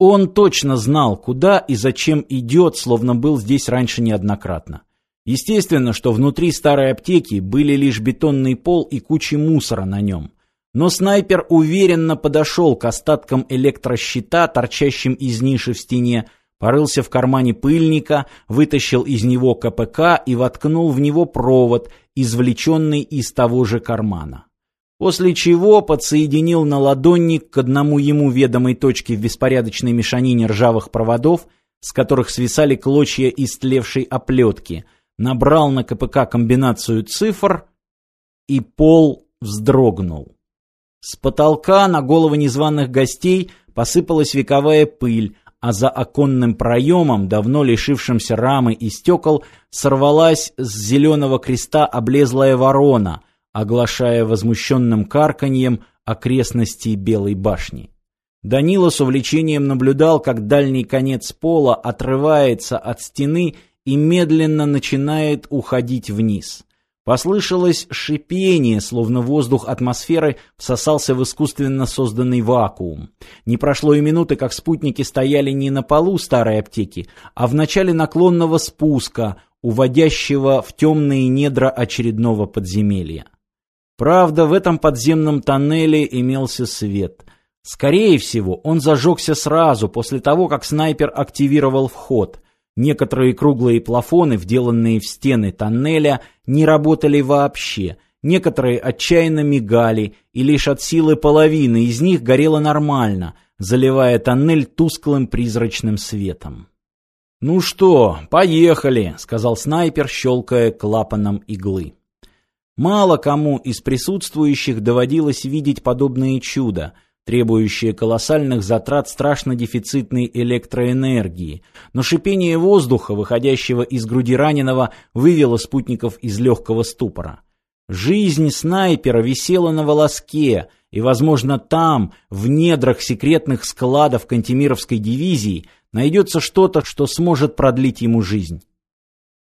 Он точно знал, куда и зачем идет, словно был здесь раньше неоднократно. Естественно, что внутри старой аптеки были лишь бетонный пол и куча мусора на нем. Но снайпер уверенно подошел к остаткам электрощита, торчащим из ниши в стене, порылся в кармане пыльника, вытащил из него КПК и воткнул в него провод, извлеченный из того же кармана. После чего подсоединил на ладонник к одному ему ведомой точке в беспорядочной мешанине ржавых проводов, с которых свисали клочья истлевшей оплетки, набрал на КПК комбинацию цифр, и пол вздрогнул. С потолка на головы незваных гостей посыпалась вековая пыль, а за оконным проемом, давно лишившимся рамы и стекол, сорвалась с зеленого креста облезлая ворона, оглашая возмущенным карканьем окрестности Белой башни. Данила с увлечением наблюдал, как дальний конец пола отрывается от стены и медленно начинает уходить вниз. Послышалось шипение, словно воздух атмосферы всосался в искусственно созданный вакуум. Не прошло и минуты, как спутники стояли не на полу старой аптеки, а в начале наклонного спуска, уводящего в темные недра очередного подземелья. Правда, в этом подземном тоннеле имелся свет. Скорее всего, он зажегся сразу после того, как снайпер активировал вход – Некоторые круглые плафоны, вделанные в стены тоннеля, не работали вообще. Некоторые отчаянно мигали, и лишь от силы половины из них горело нормально, заливая тоннель тусклым призрачным светом. «Ну что, поехали», — сказал снайпер, щелкая клапаном иглы. Мало кому из присутствующих доводилось видеть подобные чуда — требующие колоссальных затрат страшно дефицитной электроэнергии, но шипение воздуха, выходящего из груди раненого, вывело спутников из легкого ступора. Жизнь снайпера висела на волоске, и, возможно, там, в недрах секретных складов Кантемировской дивизии, найдется что-то, что сможет продлить ему жизнь.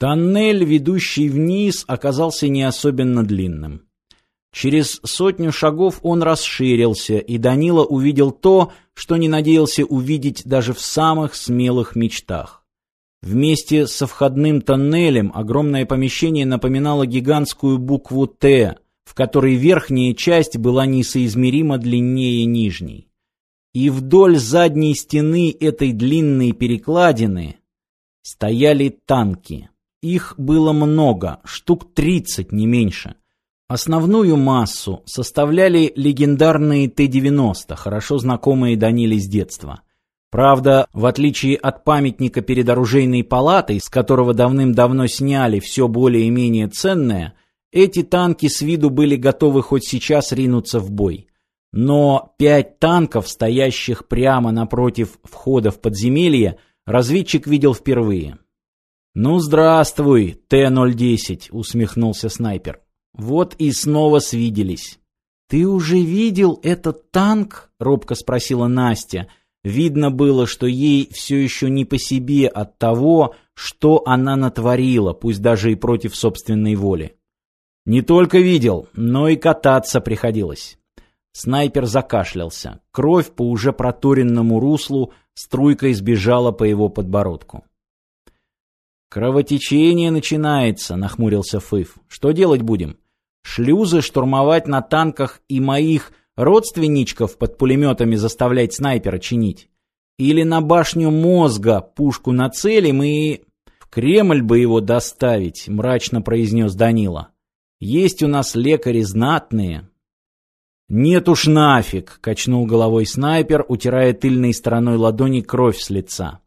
Тоннель, ведущий вниз, оказался не особенно длинным. Через сотню шагов он расширился, и Данила увидел то, что не надеялся увидеть даже в самых смелых мечтах. Вместе со входным тоннелем огромное помещение напоминало гигантскую букву «Т», в которой верхняя часть была несоизмеримо длиннее нижней. И вдоль задней стены этой длинной перекладины стояли танки. Их было много, штук тридцать, не меньше. Основную массу составляли легендарные Т-90, хорошо знакомые Даниле с детства. Правда, в отличие от памятника перед оружейной палатой, с которого давным-давно сняли все более-менее ценное, эти танки с виду были готовы хоть сейчас ринуться в бой. Но пять танков, стоящих прямо напротив входа в подземелье, разведчик видел впервые. «Ну, здравствуй, Т-010», — усмехнулся снайпер. Вот и снова свиделись. «Ты уже видел этот танк?» — робко спросила Настя. Видно было, что ей все еще не по себе от того, что она натворила, пусть даже и против собственной воли. «Не только видел, но и кататься приходилось». Снайпер закашлялся. Кровь по уже проторенному руслу струйкой сбежала по его подбородку. «Кровотечение начинается», — нахмурился Фыф. «Что делать будем? Шлюзы штурмовать на танках и моих родственничков под пулеметами заставлять снайпера чинить? Или на башню мозга пушку нацелим и... В Кремль бы его доставить, мрачно произнес Данила. Есть у нас лекари знатные. Нет уж нафиг, качнул головой снайпер, утирая тыльной стороной ладони кровь с лица.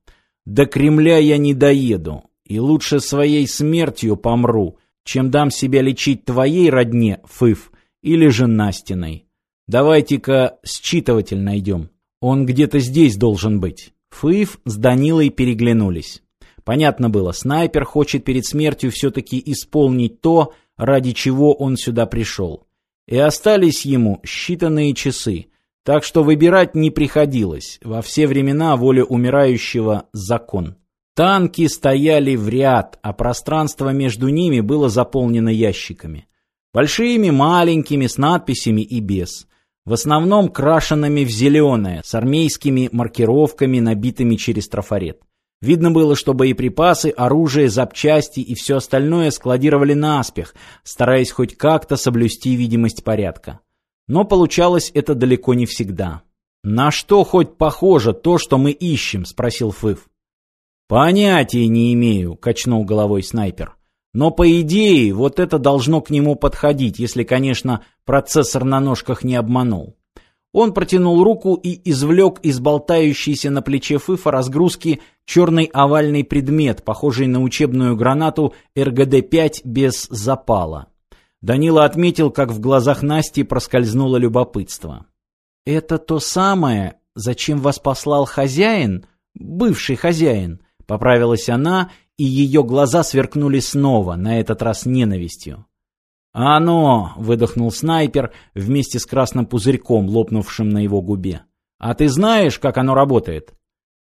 До Кремля я не доеду, и лучше своей смертью помру, чем дам себя лечить твоей родне, Фыф, или же Настиной. Давайте-ка считыватель найдем. Он где-то здесь должен быть. Фыф с Данилой переглянулись. Понятно было, снайпер хочет перед смертью все-таки исполнить то, ради чего он сюда пришел. И остались ему считанные часы, так что выбирать не приходилось. Во все времена воля умирающего – закон. Танки стояли в ряд, а пространство между ними было заполнено ящиками. Большими, маленькими, с надписями и без. В основном крашенными в зеленое, с армейскими маркировками, набитыми через трафарет. Видно было, что боеприпасы, оружие, запчасти и все остальное складировали наспех, стараясь хоть как-то соблюсти видимость порядка. Но получалось это далеко не всегда. «На что хоть похоже то, что мы ищем?» – спросил Фыв. «Понятия не имею», – качнул головой снайпер. «Но по идее вот это должно к нему подходить, если, конечно, процессор на ножках не обманул». Он протянул руку и извлек из болтающейся на плече Фыфа разгрузки черный овальный предмет, похожий на учебную гранату РГД-5 без запала. Данила отметил, как в глазах Насти проскользнуло любопытство. «Это то самое, зачем вас послал хозяин? Бывший хозяин?» — поправилась она, и ее глаза сверкнули снова, на этот раз ненавистью. «Оно!» — выдохнул снайпер вместе с красным пузырьком, лопнувшим на его губе. «А ты знаешь, как оно работает?»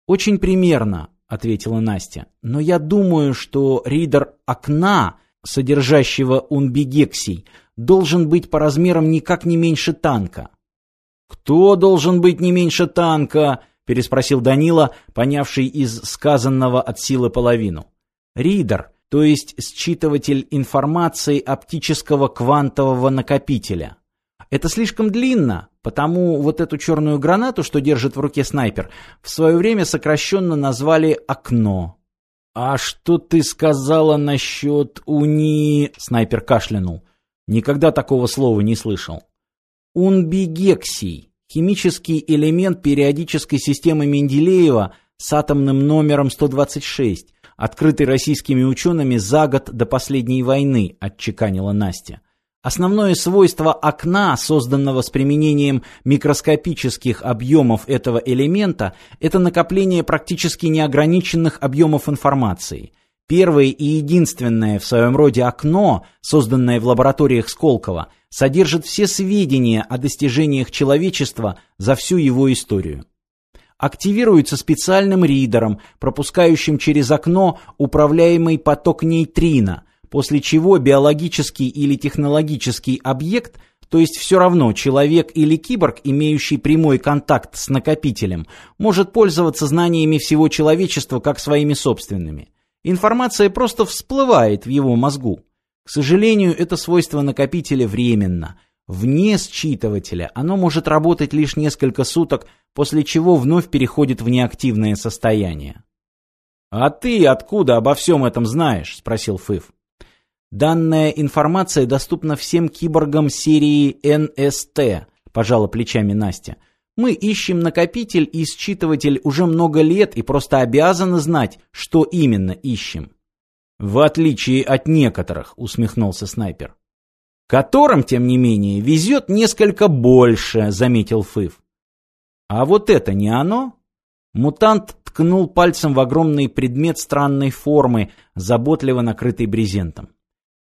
«Очень примерно», — ответила Настя. «Но я думаю, что ридер окна, содержащего унбигексий, должен быть по размерам никак не меньше танка». «Кто должен быть не меньше танка?» — переспросил Данила, понявший из сказанного от силы половину. «Ридер, то есть считыватель информации оптического квантового накопителя. Это слишком длинно, потому вот эту черную гранату, что держит в руке снайпер, в свое время сокращенно назвали «окно». «А что ты сказала насчет уни...» — снайпер кашлянул. «Никогда такого слова не слышал». «Унбигексий» — химический элемент периодической системы Менделеева с атомным номером 126, открытый российскими учеными за год до последней войны, отчеканила Настя. Основное свойство окна, созданного с применением микроскопических объемов этого элемента, это накопление практически неограниченных объемов информации. Первое и единственное в своем роде окно, созданное в лабораториях Сколково, содержит все сведения о достижениях человечества за всю его историю активируется специальным ридером, пропускающим через окно управляемый поток нейтрино, после чего биологический или технологический объект, то есть все равно человек или киборг, имеющий прямой контакт с накопителем, может пользоваться знаниями всего человечества как своими собственными. Информация просто всплывает в его мозгу. К сожалению, это свойство накопителя временно. Вне считывателя оно может работать лишь несколько суток, после чего вновь переходит в неактивное состояние. «А ты откуда обо всем этом знаешь?» – спросил Фыв. «Данная информация доступна всем киборгам серии НСТ», – пожала плечами Настя. «Мы ищем накопитель и считыватель уже много лет и просто обязаны знать, что именно ищем». «В отличие от некоторых», – усмехнулся снайпер которым, тем не менее, везет несколько больше, заметил Фыв. А вот это не оно? Мутант ткнул пальцем в огромный предмет странной формы, заботливо накрытый брезентом.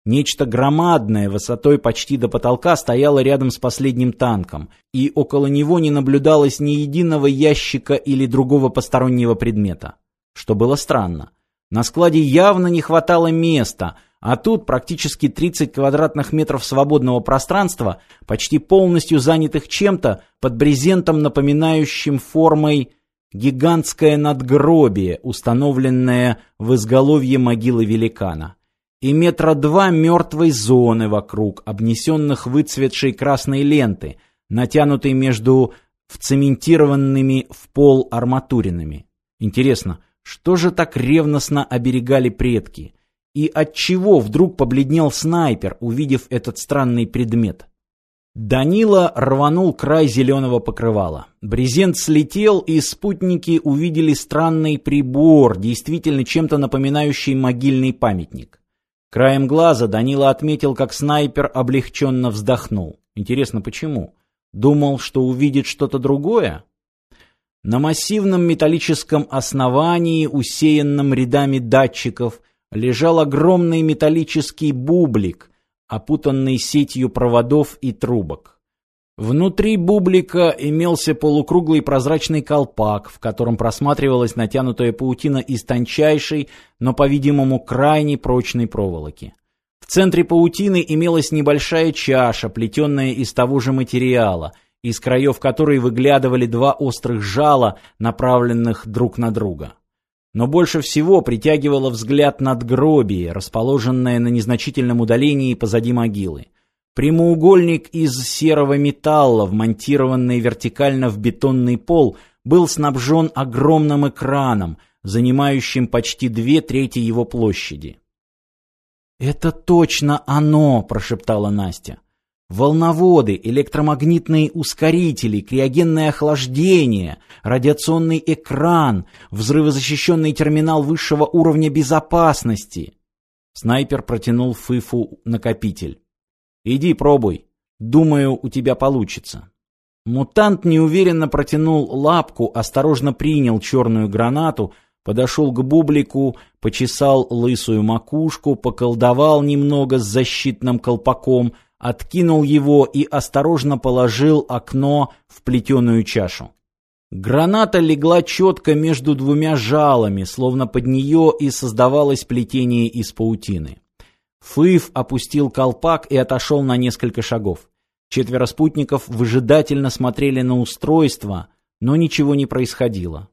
Нечто громадное, высотой почти до потолка, стояло рядом с последним танком, и около него не наблюдалось ни единого ящика или другого постороннего предмета. Что было странно. На складе явно не хватало места — а тут практически 30 квадратных метров свободного пространства, почти полностью занятых чем-то под брезентом, напоминающим формой гигантское надгробие, установленное в изголовье могилы великана. И метра два мертвой зоны вокруг, обнесенных выцветшей красной ленты, натянутой между вцементированными в пол арматуринами. Интересно, что же так ревностно оберегали предки? И от чего вдруг побледнел снайпер, увидев этот странный предмет? Данила рванул край зеленого покрывала. Брезент слетел, и спутники увидели странный прибор, действительно чем-то напоминающий могильный памятник. Краем глаза Данила отметил, как снайпер облегченно вздохнул. Интересно, почему? Думал, что увидит что-то другое? На массивном металлическом основании, усеянном рядами датчиков, лежал огромный металлический бублик, опутанный сетью проводов и трубок. Внутри бублика имелся полукруглый прозрачный колпак, в котором просматривалась натянутая паутина из тончайшей, но, по-видимому, крайне прочной проволоки. В центре паутины имелась небольшая чаша, плетенная из того же материала, из краев которой выглядывали два острых жала, направленных друг на друга. Но больше всего притягивало взгляд надгробие, расположенное на незначительном удалении позади могилы. Прямоугольник из серого металла, вмонтированный вертикально в бетонный пол, был снабжен огромным экраном, занимающим почти две трети его площади. «Это точно оно!» – прошептала Настя. Волноводы, электромагнитные ускорители, криогенное охлаждение, радиационный экран, взрывозащищенный терминал высшего уровня безопасности. Снайпер протянул Фыфу накопитель. «Иди пробуй. Думаю, у тебя получится». Мутант неуверенно протянул лапку, осторожно принял черную гранату, подошел к бублику, почесал лысую макушку, поколдовал немного с защитным колпаком — откинул его и осторожно положил окно в плетеную чашу. Граната легла четко между двумя жалами, словно под нее и создавалось плетение из паутины. Фыв опустил колпак и отошел на несколько шагов. Четверо спутников выжидательно смотрели на устройство, но ничего не происходило.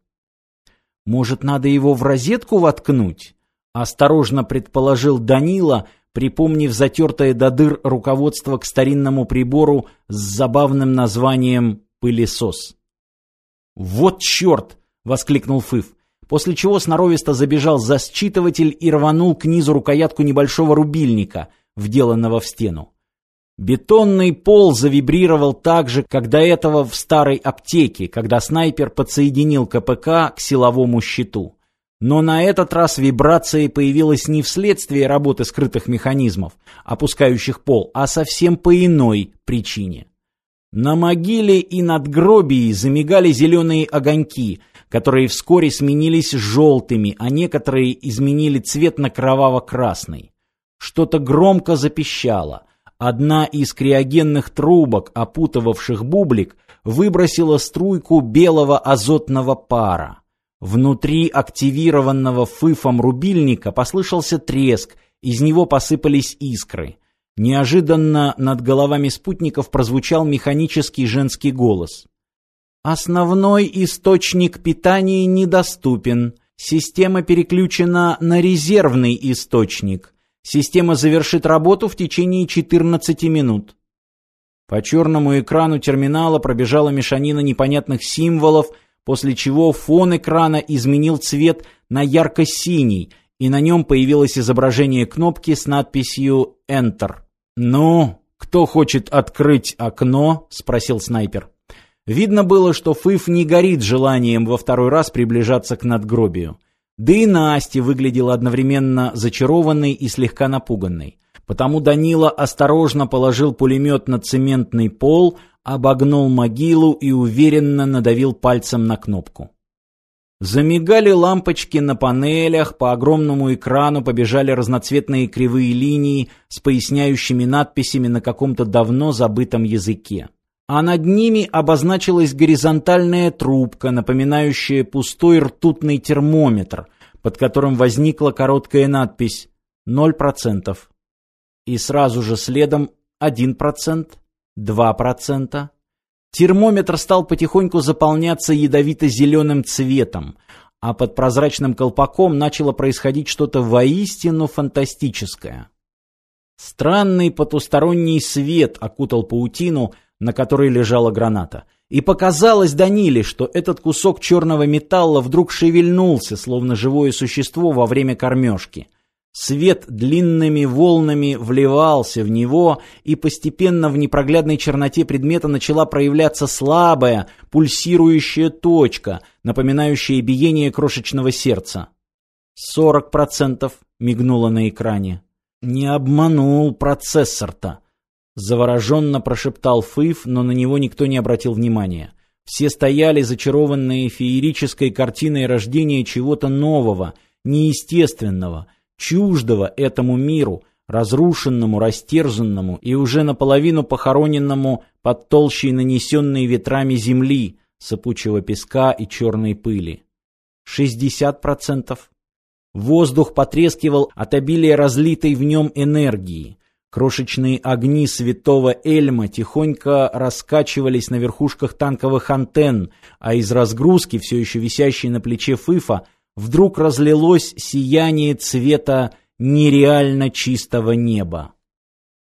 «Может, надо его в розетку воткнуть?» — осторожно предположил Данила, припомнив затертое до дыр руководство к старинному прибору с забавным названием «пылесос». «Вот черт!» — воскликнул Фыв, после чего сноровисто забежал за считыватель и рванул к низу рукоятку небольшого рубильника, вделанного в стену. Бетонный пол завибрировал так же, как до этого в старой аптеке, когда снайпер подсоединил КПК к силовому щиту. Но на этот раз вибрация появилась не вследствие работы скрытых механизмов, опускающих пол, а совсем по иной причине. На могиле и над гробией замигали зеленые огоньки, которые вскоре сменились желтыми, а некоторые изменили цвет на кроваво-красный. Что-то громко запищало. Одна из криогенных трубок, опутывавших бублик, выбросила струйку белого азотного пара. Внутри активированного фыфом рубильника послышался треск, из него посыпались искры. Неожиданно над головами спутников прозвучал механический женский голос. Основной источник питания недоступен. Система переключена на резервный источник. Система завершит работу в течение 14 минут. По черному экрану терминала пробежала мешанина непонятных символов – после чего фон экрана изменил цвет на ярко-синий, и на нем появилось изображение кнопки с надписью «Enter». «Ну, кто хочет открыть окно?» — спросил снайпер. Видно было, что Фыф не горит желанием во второй раз приближаться к надгробию. Да и Настя выглядела одновременно зачарованной и слегка напуганной. Потому Данила осторожно положил пулемет на цементный пол, обогнул могилу и уверенно надавил пальцем на кнопку. Замигали лампочки на панелях, по огромному экрану побежали разноцветные кривые линии с поясняющими надписями на каком-то давно забытом языке. А над ними обозначилась горизонтальная трубка, напоминающая пустой ртутный термометр, под которым возникла короткая надпись «0%». И сразу же следом 1%, 2%. Термометр стал потихоньку заполняться ядовито-зеленым цветом, а под прозрачным колпаком начало происходить что-то воистину фантастическое. Странный потусторонний свет окутал паутину, на которой лежала граната. И показалось Даниле, что этот кусок черного металла вдруг шевельнулся, словно живое существо во время кормежки. Свет длинными волнами вливался в него, и постепенно в непроглядной черноте предмета начала проявляться слабая, пульсирующая точка, напоминающая биение крошечного сердца. «Сорок процентов», — мигнуло на экране. «Не обманул процессор-то», — завороженно прошептал Фыф, но на него никто не обратил внимания. Все стояли зачарованные феерической картиной рождения чего-то нового, неестественного — чуждого этому миру, разрушенному, растерзанному и уже наполовину похороненному под толщей нанесенной ветрами земли, сыпучего песка и черной пыли. 60%. Воздух потрескивал от обилия разлитой в нем энергии. Крошечные огни святого Эльма тихонько раскачивались на верхушках танковых антенн, а из разгрузки, все еще висящей на плече Фыфа, вдруг разлилось сияние цвета нереально чистого неба.